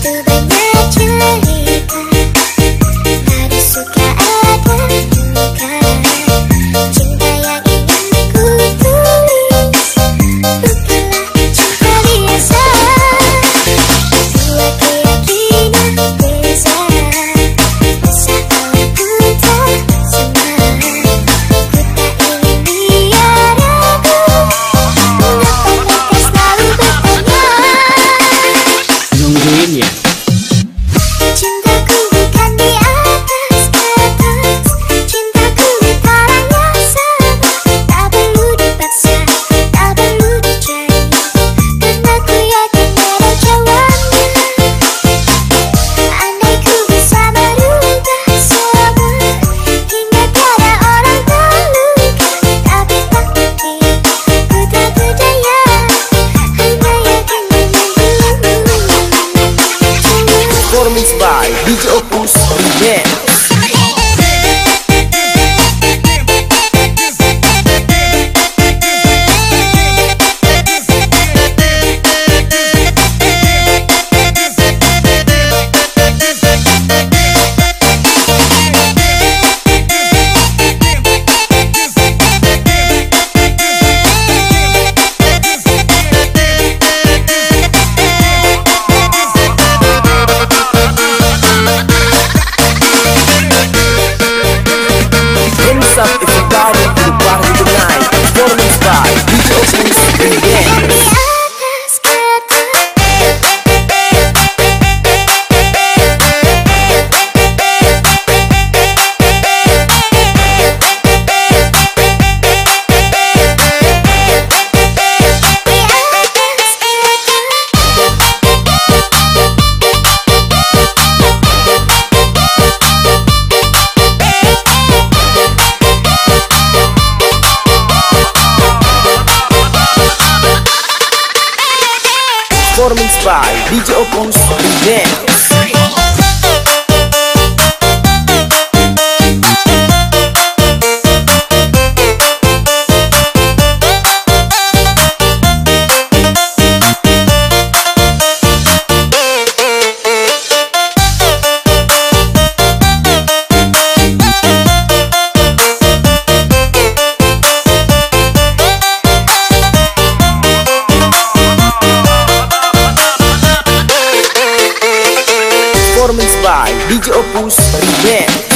뚜뚜 반짝이 DJ Opons Remix DJ Opus Remix